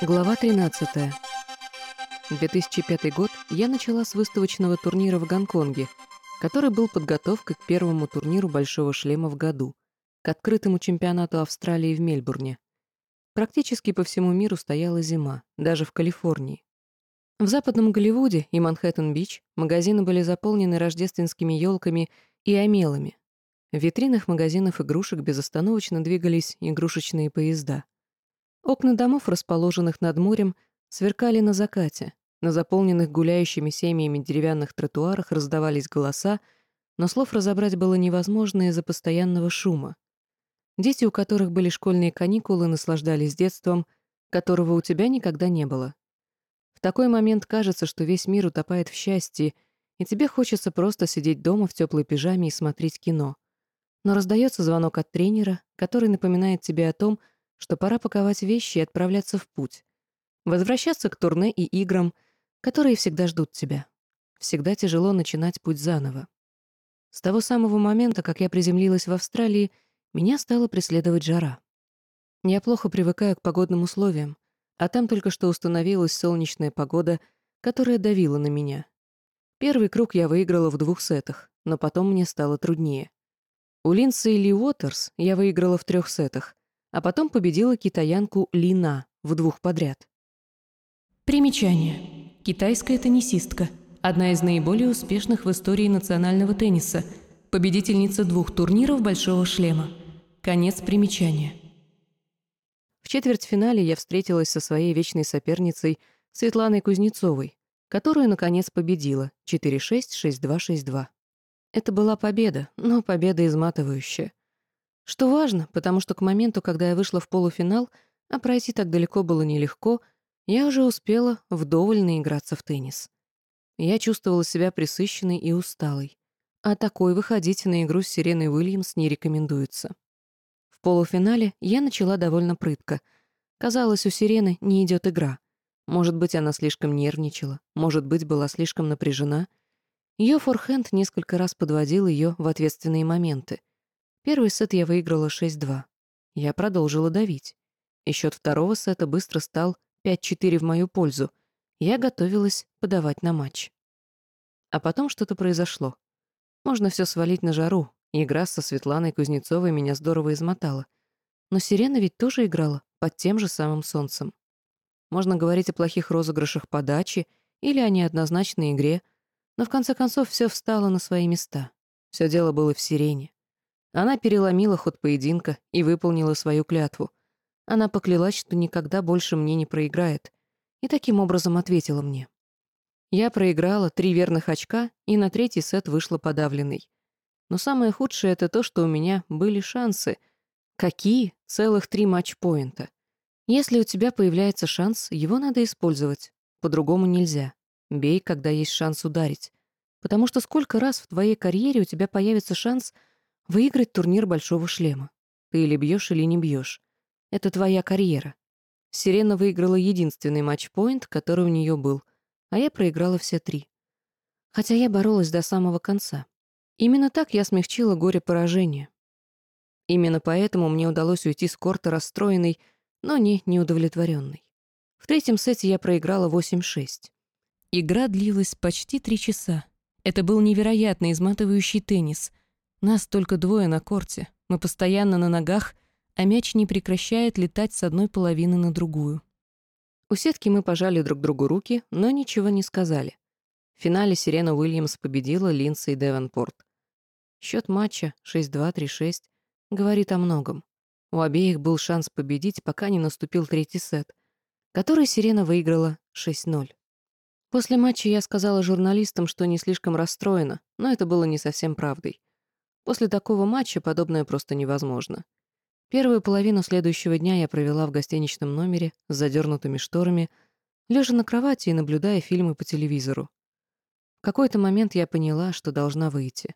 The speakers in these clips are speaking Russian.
Глава 13. 2005 год я начала с выставочного турнира в Гонконге, который был подготовкой к первому турниру «Большого шлема» в году, к открытому чемпионату Австралии в Мельбурне. Практически по всему миру стояла зима, даже в Калифорнии. В западном Голливуде и Манхэттен-Бич магазины были заполнены рождественскими елками и омелами. В витринах магазинов игрушек безостановочно двигались игрушечные поезда. Окна домов, расположенных над морем, сверкали на закате. На заполненных гуляющими семьями деревянных тротуарах раздавались голоса, но слов разобрать было невозможно из-за постоянного шума. Дети, у которых были школьные каникулы, наслаждались детством, которого у тебя никогда не было. В такой момент кажется, что весь мир утопает в счастье, и тебе хочется просто сидеть дома в теплой пижаме и смотреть кино. Но раздается звонок от тренера, который напоминает тебе о том, что пора паковать вещи и отправляться в путь. Возвращаться к турне и играм, которые всегда ждут тебя. Всегда тяжело начинать путь заново. С того самого момента, как я приземлилась в Австралии, меня стала преследовать жара. Я плохо привыкаю к погодным условиям, а там только что установилась солнечная погода, которая давила на меня. Первый круг я выиграла в двух сетах, но потом мне стало труднее. У Линдси Ли Уотерс я выиграла в трех сетах, а потом победила китаянку Лина в двух подряд. Примечание. Китайская теннисистка. Одна из наиболее успешных в истории национального тенниса. Победительница двух турниров «Большого шлема». Конец примечания. В четвертьфинале я встретилась со своей вечной соперницей Светланой Кузнецовой, которую, наконец, победила 4-6, 6-2, 6-2. Это была победа, но победа изматывающая. Что важно, потому что к моменту, когда я вышла в полуфинал, а пройти так далеко было нелегко, я уже успела вдоволь наиграться в теннис. Я чувствовала себя присыщенной и усталой. А такой выходить на игру с Сиреной Уильямс не рекомендуется. В полуфинале я начала довольно прытко. Казалось, у Сирены не идет игра. Может быть, она слишком нервничала, может быть, была слишком напряжена. Ее форхенд несколько раз подводил ее в ответственные моменты — Первый сет я выиграла 6-2. Я продолжила давить. И счет второго сета быстро стал 5-4 в мою пользу. Я готовилась подавать на матч. А потом что-то произошло. Можно все свалить на жару. Игра со Светланой Кузнецовой меня здорово измотала. Но Сирена ведь тоже играла под тем же самым солнцем. Можно говорить о плохих розыгрышах подачи или о неоднозначной игре, но в конце концов все встало на свои места. Все дело было в Сирене. Она переломила ход поединка и выполнила свою клятву. Она поклялась, что никогда больше мне не проиграет, и таким образом ответила мне. Я проиграла три верных очка и на третий сет вышла подавленной. Но самое худшее — это то, что у меня были шансы. Какие? Целых три матч-поинта. Если у тебя появляется шанс, его надо использовать. По-другому нельзя. Бей, когда есть шанс ударить. Потому что сколько раз в твоей карьере у тебя появится шанс — Выиграть турнир Большого Шлема. Ты или бьешь, или не бьешь. Это твоя карьера. Сирена выиграла единственный матч-поинт, который у нее был, а я проиграла все три. Хотя я боролась до самого конца. Именно так я смягчила горе поражения. Именно поэтому мне удалось уйти с корта расстроенной, но не неудовлетворенной. В третьем сете я проиграла 8-6. Игра длилась почти три часа. Это был невероятно изматывающий теннис — нас только двое на корте. Мы постоянно на ногах, а мяч не прекращает летать с одной половины на другую. У сетки мы пожали друг другу руки, но ничего не сказали. В финале Сирена Уильямс победила Линдси и Девенпорт. Счет матча 6-2-3-6 говорит о многом. У обеих был шанс победить, пока не наступил третий сет, который Сирена выиграла 6-0. После матча я сказала журналистам, что не слишком расстроена, но это было не совсем правдой. После такого матча подобное просто невозможно. Первую половину следующего дня я провела в гостиничном номере с задернутыми шторами, лежа на кровати и наблюдая фильмы по телевизору. В какой-то момент я поняла, что должна выйти.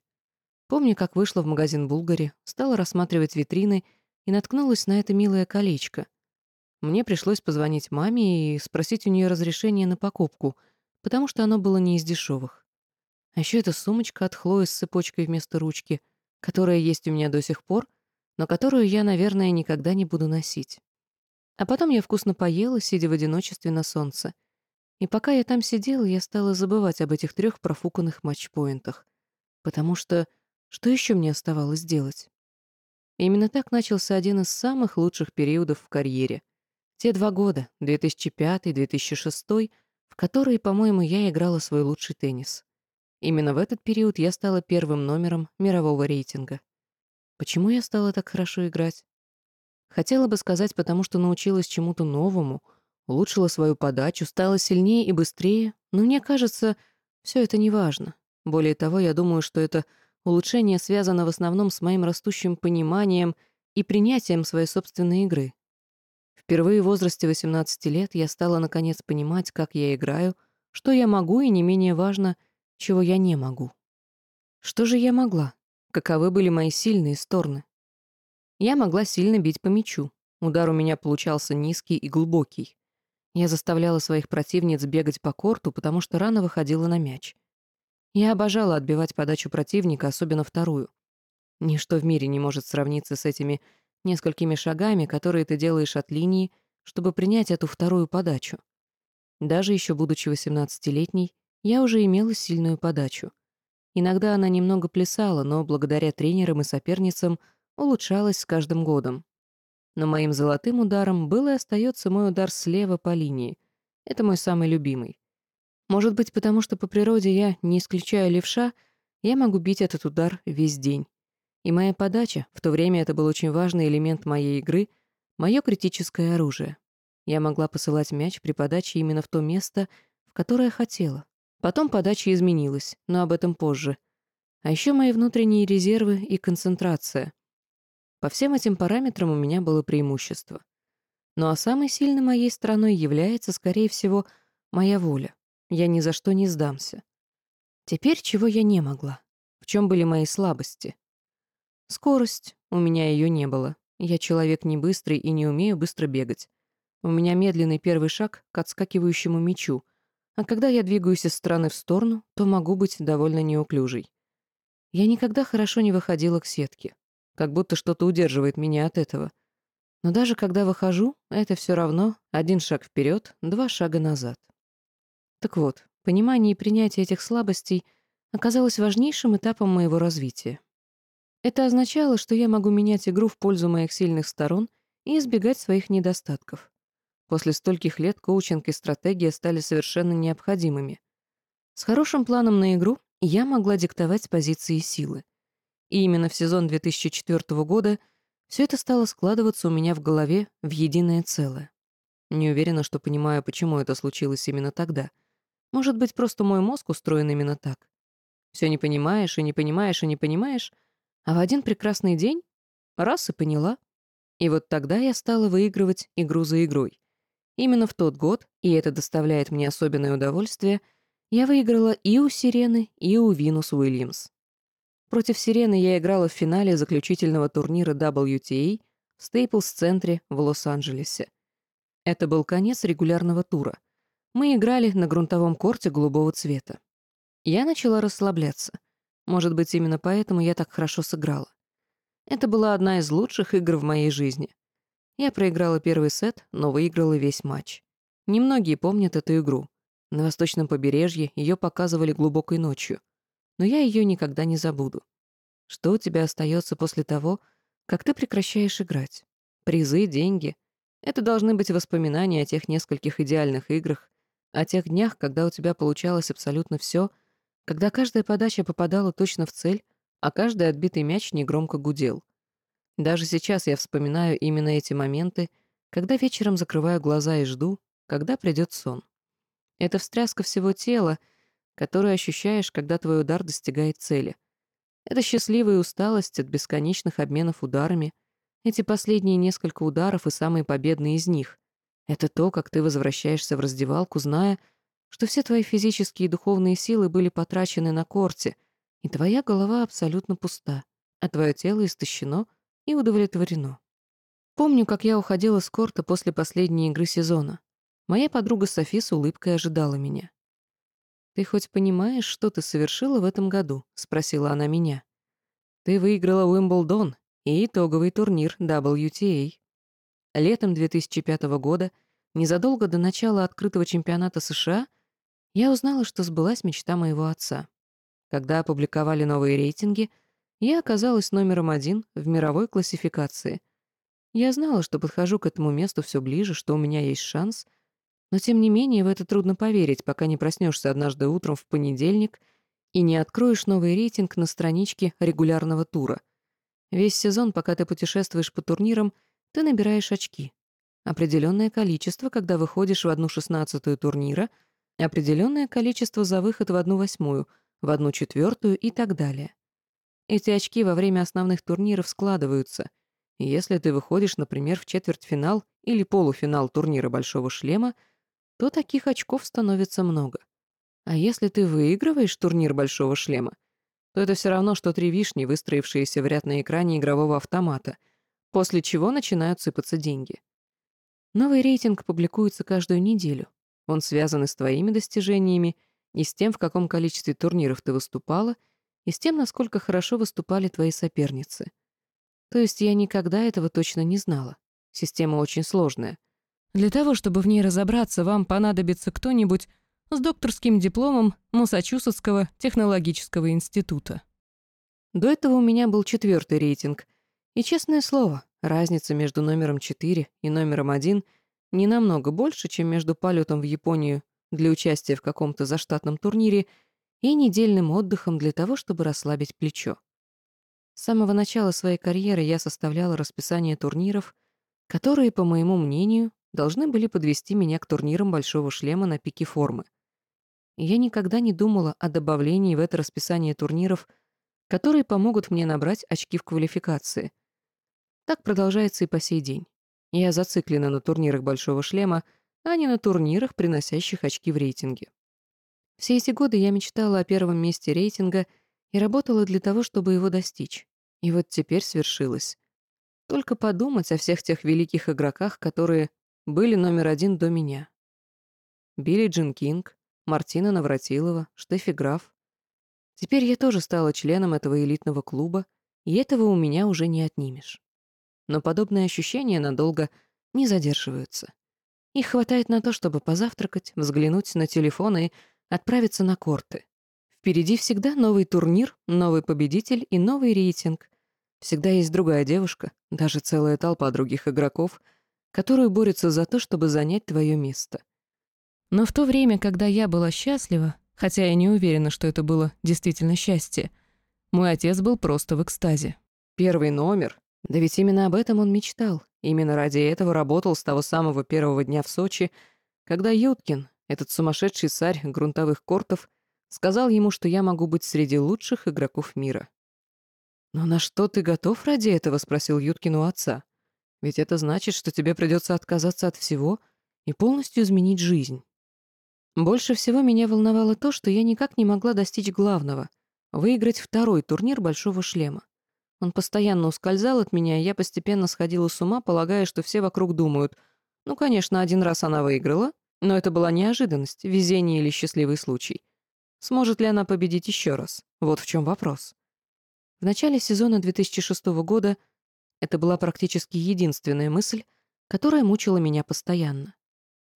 Помню, как вышла в магазин «Булгари», стала рассматривать витрины и наткнулась на это милое колечко. Мне пришлось позвонить маме и спросить у нее разрешение на покупку, потому что оно было не из дешевых. А еще эта сумочка от Хлои с цепочкой вместо ручки — которая есть у меня до сих пор, но которую я, наверное, никогда не буду носить. А потом я вкусно поела, сидя в одиночестве на солнце. И пока я там сидела, я стала забывать об этих трех профуканных матчпоинтах. Потому что что еще мне оставалось делать? И именно так начался один из самых лучших периодов в карьере. Те два года, 2005-2006, в которые, по-моему, я играла свой лучший теннис. Именно в этот период я стала первым номером мирового рейтинга. Почему я стала так хорошо играть? Хотела бы сказать, потому что научилась чему-то новому, улучшила свою подачу, стала сильнее и быстрее, но мне кажется, все это не важно. Более того, я думаю, что это улучшение связано в основном с моим растущим пониманием и принятием своей собственной игры. Впервые в возрасте 18 лет я стала наконец понимать, как я играю, что я могу и, не менее важно, чего я не могу. Что же я могла? Каковы были мои сильные стороны? Я могла сильно бить по мячу. Удар у меня получался низкий и глубокий. Я заставляла своих противниц бегать по корту, потому что рано выходила на мяч. Я обожала отбивать подачу противника, особенно вторую. Ничто в мире не может сравниться с этими несколькими шагами, которые ты делаешь от линии, чтобы принять эту вторую подачу. Даже еще будучи 18-летней, я уже имела сильную подачу. Иногда она немного плясала, но благодаря тренерам и соперницам — улучшалась с каждым годом. Но моим золотым ударом был и остается мой удар слева по линии. Это мой самый любимый. Может быть, потому что по природе я, не исключая левша, я могу бить этот удар весь день. И моя подача, в то время это был очень важный элемент моей игры, мое критическое оружие. Я могла посылать мяч при подаче именно в то место, в которое хотела. Потом подача изменилась, но об этом позже. А еще мои внутренние резервы и концентрация. По всем этим параметрам у меня было преимущество. Ну а самой сильной моей стороной является, скорее всего, моя воля. Я ни за что не сдамся. Теперь чего я не могла? В чем были мои слабости? Скорость. У меня ее не было. Я человек не быстрый и не умею быстро бегать. У меня медленный первый шаг к отскакивающему мячу, а когда я двигаюсь из стороны в сторону, то могу быть довольно неуклюжей. Я никогда хорошо не выходила к сетке как будто что-то удерживает меня от этого. Но даже когда выхожу, это все равно один шаг вперед, два шага назад. Так вот, понимание и принятие этих слабостей оказалось важнейшим этапом моего развития. Это означало, что я могу менять игру в пользу моих сильных сторон и избегать своих недостатков. После стольких лет коучинг и стратегия стали совершенно необходимыми. С хорошим планом на игру я могла диктовать позиции силы — и именно в сезон 2004 года все это стало складываться у меня в голове в единое целое. Не уверена, что понимаю, почему это случилось именно тогда. Может быть, просто мой мозг устроен именно так. Все не понимаешь и не понимаешь и не понимаешь, а в один прекрасный день раз и поняла. И вот тогда я стала выигрывать игру за игрой. Именно в тот год, и это доставляет мне особенное удовольствие, я выиграла и у Сирены, и у Винус Уильямс. Против «Сирены» я играла в финале заключительного турнира WTA в Стейплс-центре в Лос-Анджелесе. Это был конец регулярного тура. Мы играли на грунтовом корте голубого цвета. Я начала расслабляться. Может быть, именно поэтому я так хорошо сыграла. Это была одна из лучших игр в моей жизни. Я проиграла первый сет, но выиграла весь матч. Немногие помнят эту игру. На восточном побережье ее показывали глубокой ночью но я ее никогда не забуду. Что у тебя остается после того, как ты прекращаешь играть? Призы, деньги. Это должны быть воспоминания о тех нескольких идеальных играх, о тех днях, когда у тебя получалось абсолютно все, когда каждая подача попадала точно в цель, а каждый отбитый мяч негромко гудел. Даже сейчас я вспоминаю именно эти моменты, когда вечером закрываю глаза и жду, когда придет сон. Это встряска всего тела — которую ощущаешь, когда твой удар достигает цели. Это счастливая усталость от бесконечных обменов ударами, эти последние несколько ударов и самые победные из них. Это то, как ты возвращаешься в раздевалку, зная, что все твои физические и духовные силы были потрачены на корте, и твоя голова абсолютно пуста, а твое тело истощено и удовлетворено. Помню, как я уходила с корта после последней игры сезона. Моя подруга Софи с улыбкой ожидала меня. «Ты хоть понимаешь, что ты совершила в этом году?» — спросила она меня. «Ты выиграла Уимблдон, и итоговый турнир WTA. Летом 2005 года, незадолго до начала открытого чемпионата США, я узнала, что сбылась мечта моего отца. Когда опубликовали новые рейтинги, я оказалась номером один в мировой классификации. Я знала, что подхожу к этому месту все ближе, что у меня есть шанс, но тем не менее в это трудно поверить, пока не проснешься однажды утром в понедельник и не откроешь новый рейтинг на страничке регулярного тура. Весь сезон, пока ты путешествуешь по турнирам, ты набираешь очки. Определенное количество, когда выходишь в одну шестнадцатую турнира, определенное количество за выход в одну восьмую, в одну четвертую и так далее. Эти очки во время основных турниров складываются. Если ты выходишь, например, в четвертьфинал или полуфинал турнира «Большого шлема», то таких очков становится много. А если ты выигрываешь турнир «Большого шлема», то это все равно, что три вишни, выстроившиеся в ряд на экране игрового автомата, после чего начинают сыпаться деньги. Новый рейтинг публикуется каждую неделю. Он связан и с твоими достижениями, и с тем, в каком количестве турниров ты выступала, и с тем, насколько хорошо выступали твои соперницы. То есть я никогда этого точно не знала. Система очень сложная. Для того, чтобы в ней разобраться, вам понадобится кто-нибудь с докторским дипломом Массачусетского технологического института. До этого у меня был четвертый рейтинг. И, честное слово, разница между номером 4 и номером 1 не намного больше, чем между полетом в Японию для участия в каком-то заштатном турнире и недельным отдыхом для того, чтобы расслабить плечо. С самого начала своей карьеры я составляла расписание турниров, которые, по моему мнению, должны были подвести меня к турнирам Большого шлема на пике формы. Я никогда не думала о добавлении в это расписание турниров, которые помогут мне набрать очки в квалификации. Так продолжается и по сей день. Я зациклена на турнирах Большого шлема, а не на турнирах, приносящих очки в рейтинге. Все эти годы я мечтала о первом месте рейтинга и работала для того, чтобы его достичь. И вот теперь свершилось. Только подумать о всех тех великих игроках, которые были номер один до меня. Билли Джин Кинг, Мартина Навратилова, Штефи Граф. Теперь я тоже стала членом этого элитного клуба, и этого у меня уже не отнимешь. Но подобные ощущения надолго не задерживаются. Их хватает на то, чтобы позавтракать, взглянуть на телефон и отправиться на корты. Впереди всегда новый турнир, новый победитель и новый рейтинг. Всегда есть другая девушка, даже целая толпа других игроков — которую борются за то, чтобы занять твое место. Но в то время, когда я была счастлива, хотя я не уверена, что это было действительно счастье, мой отец был просто в экстазе. Первый номер? Да ведь именно об этом он мечтал. Именно ради этого работал с того самого первого дня в Сочи, когда Юткин, этот сумасшедший царь грунтовых кортов, сказал ему, что я могу быть среди лучших игроков мира. «Но на что ты готов ради этого?» — спросил Юткин у отца. Ведь это значит, что тебе придется отказаться от всего и полностью изменить жизнь. Больше всего меня волновало то, что я никак не могла достичь главного — выиграть второй турнир «Большого шлема». Он постоянно ускользал от меня, и я постепенно сходила с ума, полагая, что все вокруг думают, ну, конечно, один раз она выиграла, но это была неожиданность, везение или счастливый случай. Сможет ли она победить еще раз? Вот в чем вопрос. В начале сезона 2006 года это была практически единственная мысль, которая мучила меня постоянно.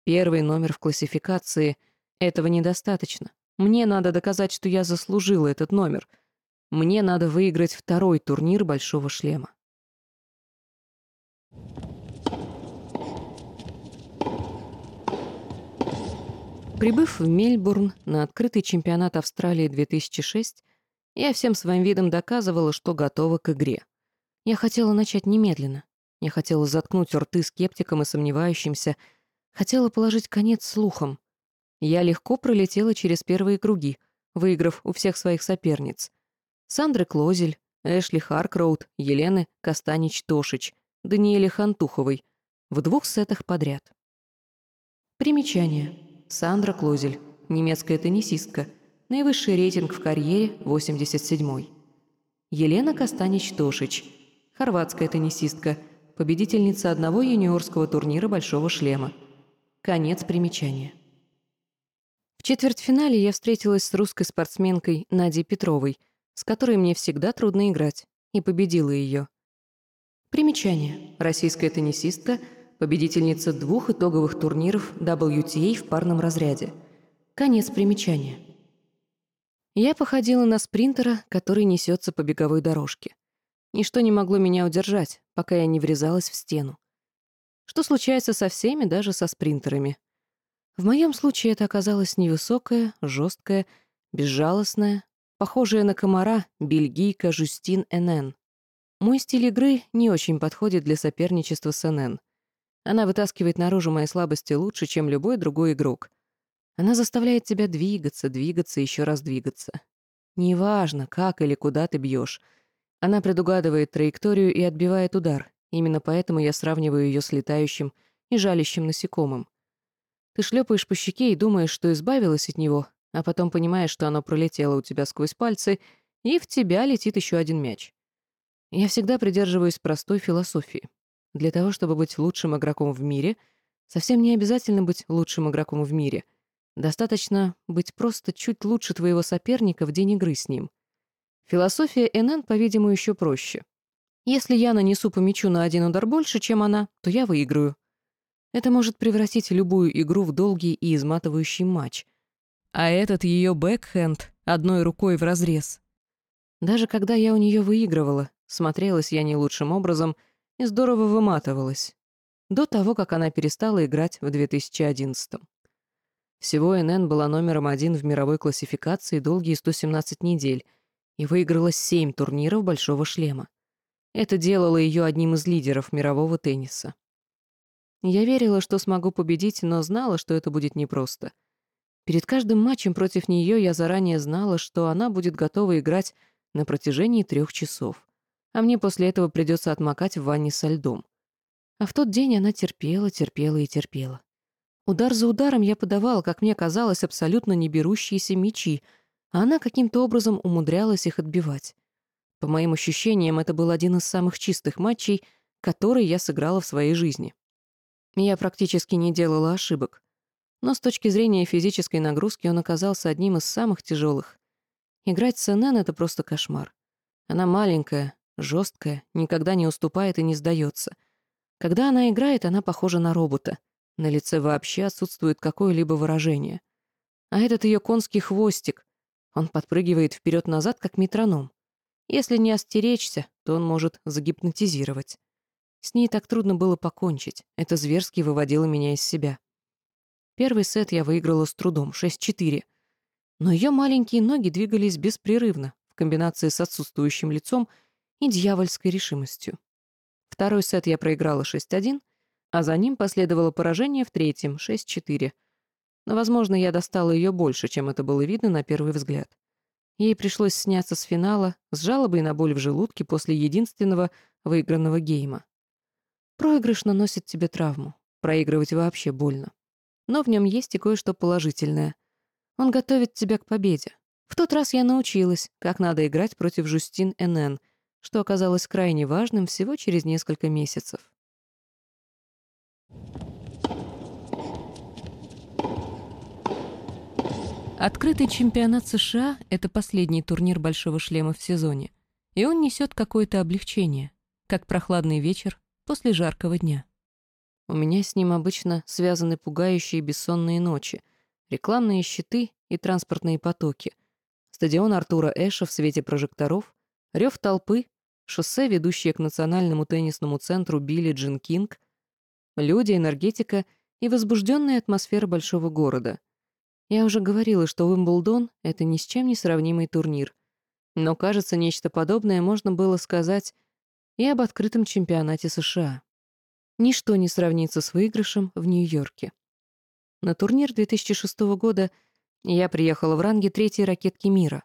Первый номер в классификации — этого недостаточно. Мне надо доказать, что я заслужила этот номер. Мне надо выиграть второй турнир «Большого шлема». Прибыв в Мельбурн на открытый чемпионат Австралии 2006, я всем своим видом доказывала, что готова к игре — я хотела начать немедленно. Я хотела заткнуть рты скептикам и сомневающимся. Хотела положить конец слухам. Я легко пролетела через первые круги, выиграв у всех своих соперниц. Сандры Клозель, Эшли Харкроуд, Елены Костанич-Тошич, Даниэле Хантуховой в двух сетах подряд. Примечание. Сандра Клозель, немецкая теннисистка, наивысший рейтинг в карьере, 87-й. Елена Костанич-Тошич, хорватская теннисистка, победительница одного юниорского турнира «Большого шлема». Конец примечания. В четвертьфинале я встретилась с русской спортсменкой Надей Петровой, с которой мне всегда трудно играть, и победила ее. Примечание. Российская теннисистка, победительница двух итоговых турниров WTA в парном разряде. Конец примечания. Я походила на спринтера, который несется по беговой дорожке. Ничто не могло меня удержать, пока я не врезалась в стену. Что случается со всеми, даже со спринтерами. В моем случае это оказалась невысокая, жесткая, безжалостная, похожая на комара бельгийка Жюстин Энен. Мой стиль игры не очень подходит для соперничества с Энен. Она вытаскивает наружу мои слабости лучше, чем любой другой игрок. Она заставляет тебя двигаться, двигаться, еще раз двигаться. Неважно, как или куда ты бьешь. Она предугадывает траекторию и отбивает удар. Именно поэтому я сравниваю ее с летающим и жалящим насекомым. Ты шлепаешь по щеке и думаешь, что избавилась от него, а потом понимаешь, что оно пролетело у тебя сквозь пальцы, и в тебя летит еще один мяч. Я всегда придерживаюсь простой философии. Для того, чтобы быть лучшим игроком в мире, совсем не обязательно быть лучшим игроком в мире. Достаточно быть просто чуть лучше твоего соперника в день игры с ним. Философия НН, по-видимому, еще проще. Если я нанесу по мячу на один удар больше, чем она, то я выиграю. Это может превратить любую игру в долгий и изматывающий матч. А этот ее бэкхенд одной рукой в разрез. Даже когда я у нее выигрывала, смотрелась я не лучшим образом и здорово выматывалась. До того, как она перестала играть в 2011 -м. Всего НН была номером один в мировой классификации долгие 117 недель и выиграла семь турниров «Большого шлема». Это делало ее одним из лидеров мирового тенниса. Я верила, что смогу победить, но знала, что это будет непросто. Перед каждым матчем против нее я заранее знала, что она будет готова играть на протяжении трех часов, а мне после этого придется отмокать в ванне со льдом. А в тот день она терпела, терпела и терпела. Удар за ударом я подавала, как мне казалось, абсолютно не берущиеся мячи, а она каким-то образом умудрялась их отбивать. По моим ощущениям, это был один из самых чистых матчей, которые я сыграла в своей жизни. Я практически не делала ошибок. Но с точки зрения физической нагрузки он оказался одним из самых тяжелых. Играть с НН — это просто кошмар. Она маленькая, жесткая, никогда не уступает и не сдается. Когда она играет, она похожа на робота. На лице вообще отсутствует какое-либо выражение. А этот ее конский хвостик, он подпрыгивает вперед назад как метроном. Если не остеречься, то он может загипнотизировать. С ней так трудно было покончить. Это зверски выводило меня из себя. Первый сет я выиграла с трудом, 6-4. Но ее маленькие ноги двигались беспрерывно, в комбинации с отсутствующим лицом и дьявольской решимостью. Второй сет я проиграла 6-1, а за ним последовало поражение в третьем, 6-4. Но, возможно, я достала ее больше, чем это было видно на первый взгляд. Ей пришлось сняться с финала с жалобой на боль в желудке после единственного выигранного гейма. Проигрыш наносит тебе травму. Проигрывать вообще больно. Но в нем есть и кое-что положительное. Он готовит тебя к победе. В тот раз я научилась, как надо играть против Жустин НН, что оказалось крайне важным всего через несколько месяцев. Открытый чемпионат США — это последний турнир «Большого шлема» в сезоне, и он несет какое-то облегчение, как прохладный вечер после жаркого дня. У меня с ним обычно связаны пугающие бессонные ночи, рекламные щиты и транспортные потоки, стадион Артура Эша в свете прожекторов, рев толпы, шоссе, ведущее к национальному теннисному центру Билли Джин Кинг, люди, энергетика и возбужденная атмосфера большого города — я уже говорила, что Уимблдон — это ни с чем не сравнимый турнир. Но, кажется, нечто подобное можно было сказать и об открытом чемпионате США. Ничто не сравнится с выигрышем в Нью-Йорке. На турнир 2006 года я приехала в ранге третьей ракетки мира.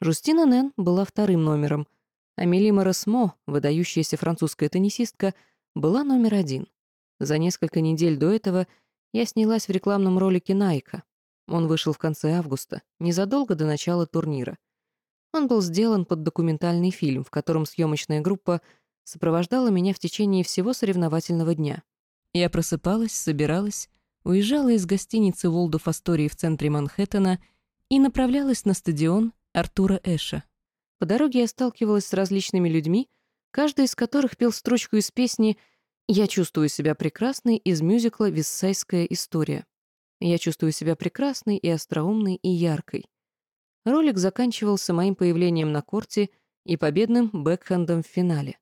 Жустина Нэн была вторым номером, а Мелима Росмо, выдающаяся французская теннисистка, была номер один. За несколько недель до этого я снялась в рекламном ролике Найка. Он вышел в конце августа, незадолго до начала турнира. Он был сделан под документальный фильм, в котором съемочная группа сопровождала меня в течение всего соревновательного дня. Я просыпалась, собиралась, уезжала из гостиницы Волдов Астории в центре Манхэттена и направлялась на стадион Артура Эша. По дороге я сталкивалась с различными людьми, каждый из которых пел строчку из песни «Я чувствую себя прекрасной» из мюзикла «Виссайская история». Я чувствую себя прекрасной и остроумной и яркой. Ролик заканчивался моим появлением на корте и победным бэкхендом в финале.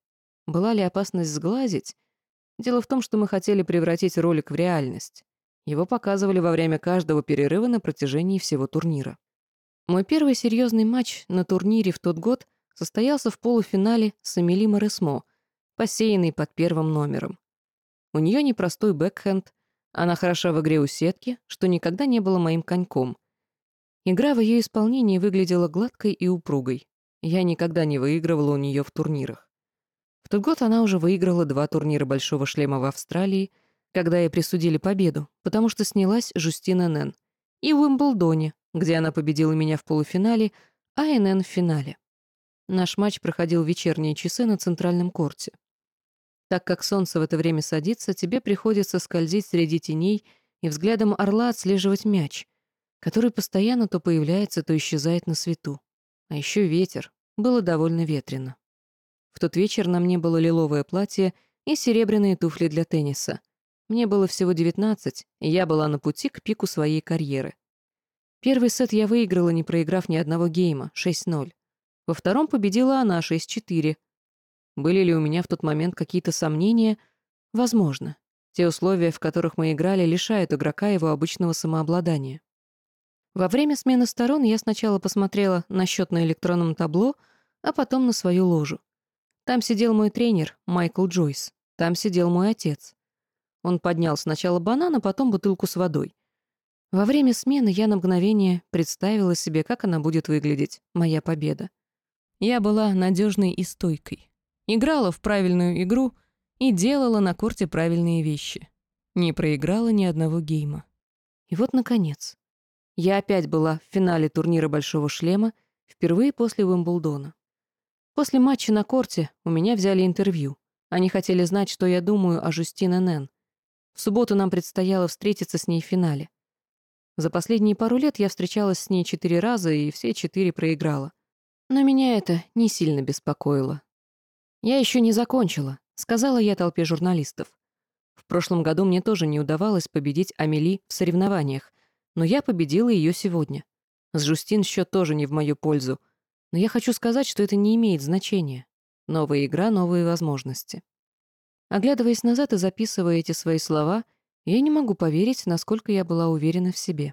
Была ли опасность сглазить? Дело в том, что мы хотели превратить ролик в реальность. Его показывали во время каждого перерыва на протяжении всего турнира. Мой первый серьезный матч на турнире в тот год состоялся в полуфинале с Эмили Моресмо, посеянный под первым номером. У нее непростой бэкхенд, она хороша в игре у сетки, что никогда не было моим коньком. Игра в ее исполнении выглядела гладкой и упругой. Я никогда не выигрывала у нее в турнирах. В тот год она уже выиграла два турнира «Большого шлема» в Австралии, когда ей присудили победу, потому что снялась Жустина Нэн, и в Уимблдоне, где она победила меня в полуфинале, а НН в финале. Наш матч проходил в вечерние часы на центральном корте. Так как солнце в это время садится, тебе приходится скользить среди теней и взглядом орла отслеживать мяч, который постоянно то появляется, то исчезает на свету. А еще ветер. Было довольно ветрено. В тот вечер на мне было лиловое платье и серебряные туфли для тенниса. Мне было всего 19, и я была на пути к пику своей карьеры. Первый сет я выиграла, не проиграв ни одного гейма, 6-0. Во втором победила она 6-4. Были ли у меня в тот момент какие-то сомнения? Возможно. Те условия, в которых мы играли, лишают игрока его обычного самообладания. Во время смены сторон я сначала посмотрела на счет на электронном табло, а потом на свою ложу. Там сидел мой тренер, Майкл Джойс. Там сидел мой отец. Он поднял сначала банан, а потом бутылку с водой. Во время смены я на мгновение представила себе, как она будет выглядеть, моя победа. Я была надежной и стойкой. Играла в правильную игру и делала на корте правильные вещи. Не проиграла ни одного гейма. И вот, наконец, я опять была в финале турнира «Большого шлема», впервые после Уимблдона. После матча на корте у меня взяли интервью. Они хотели знать, что я думаю о Жустине Нэн. В субботу нам предстояло встретиться с ней в финале. За последние пару лет я встречалась с ней четыре раза и все четыре проиграла. Но меня это не сильно беспокоило. «Я еще не закончила», — сказала я толпе журналистов. В прошлом году мне тоже не удавалось победить Амели в соревнованиях, но я победила ее сегодня. С Жустин счет тоже не в мою пользу, но я хочу сказать, что это не имеет значения. Новая игра, новые возможности. Оглядываясь назад и записывая эти свои слова, я не могу поверить, насколько я была уверена в себе.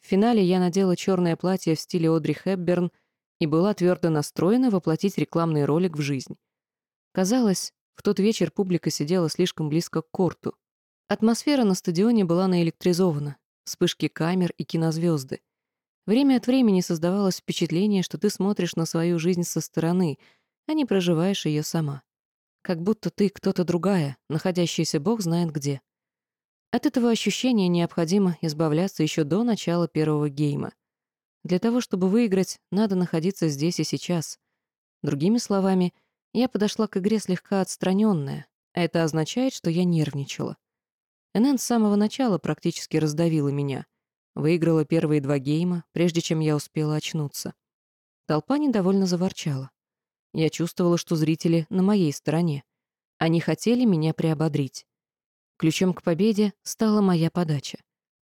В финале я надела черное платье в стиле Одри Хепберн и была твердо настроена воплотить рекламный ролик в жизнь. Казалось, в тот вечер публика сидела слишком близко к корту. Атмосфера на стадионе была наэлектризована, вспышки камер и кинозвезды. Время от времени создавалось впечатление, что ты смотришь на свою жизнь со стороны, а не проживаешь ее сама. Как будто ты кто-то другая, находящийся бог знает где. От этого ощущения необходимо избавляться еще до начала первого гейма. Для того, чтобы выиграть, надо находиться здесь и сейчас. Другими словами, я подошла к игре слегка отстраненная, а это означает, что я нервничала. НН с самого начала практически раздавила меня. Выиграла первые два гейма, прежде чем я успела очнуться. Толпа недовольно заворчала. Я чувствовала, что зрители на моей стороне. Они хотели меня приободрить. Ключом к победе стала моя подача.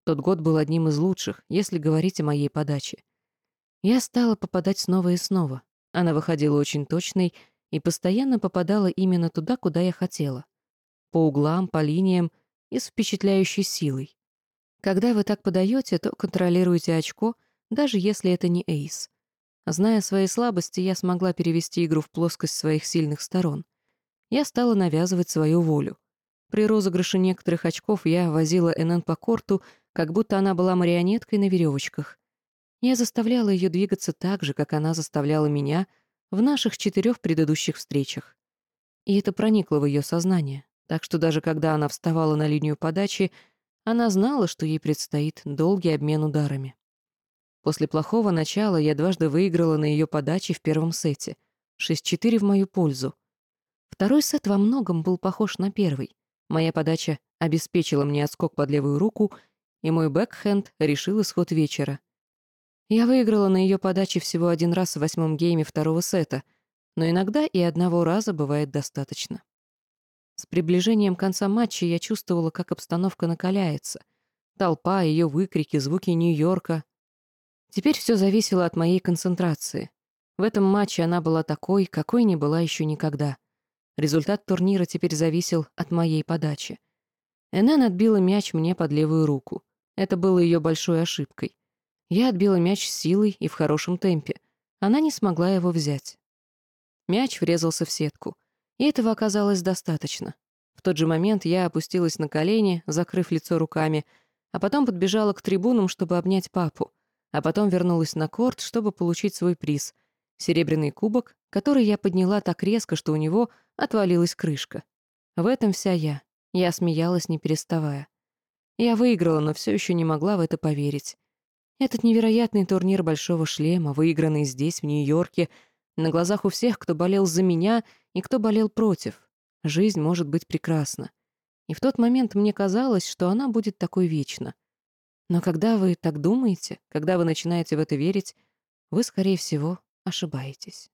Тот год был одним из лучших, если говорить о моей подаче. Я стала попадать снова и снова. Она выходила очень точной и постоянно попадала именно туда, куда я хотела. По углам, по линиям и с впечатляющей силой. Когда вы так подаете, то контролируете очко, даже если это не эйс. Зная свои слабости, я смогла перевести игру в плоскость своих сильных сторон. Я стала навязывать свою волю. При розыгрыше некоторых очков я возила НН по корту, как будто она была марионеткой на веревочках. Я заставляла ее двигаться так же, как она заставляла меня в наших четырех предыдущих встречах. И это проникло в ее сознание так что даже когда она вставала на линию подачи, она знала, что ей предстоит долгий обмен ударами. После плохого начала я дважды выиграла на ее подаче в первом сете. 6-4 в мою пользу. Второй сет во многом был похож на первый. Моя подача обеспечила мне отскок под левую руку, и мой бэкхенд решил исход вечера. Я выиграла на ее подаче всего один раз в восьмом гейме второго сета, Но иногда и одного раза бывает достаточно. С приближением конца матча я чувствовала, как обстановка накаляется. Толпа, ее выкрики, звуки Нью-Йорка. Теперь все зависело от моей концентрации. В этом матче она была такой, какой не была еще никогда. Результат турнира теперь зависел от моей подачи. Энен отбила мяч мне под левую руку. Это было ее большой ошибкой. Я отбила мяч с силой и в хорошем темпе. Она не смогла его взять. Мяч врезался в сетку. И этого оказалось достаточно. В тот же момент я опустилась на колени, закрыв лицо руками, а потом подбежала к трибунам, чтобы обнять папу, а потом вернулась на корт, чтобы получить свой приз — серебряный кубок, который я подняла так резко, что у него отвалилась крышка. В этом вся я. Я смеялась, не переставая. Я выиграла, но все еще не могла в это поверить. Этот невероятный турнир «Большого шлема», выигранный здесь, в Нью-Йорке, на глазах у всех, кто болел за меня и кто болел против. Жизнь может быть прекрасна. И в тот момент мне казалось, что она будет такой вечно. Но когда вы так думаете, когда вы начинаете в это верить, вы, скорее всего, ошибаетесь.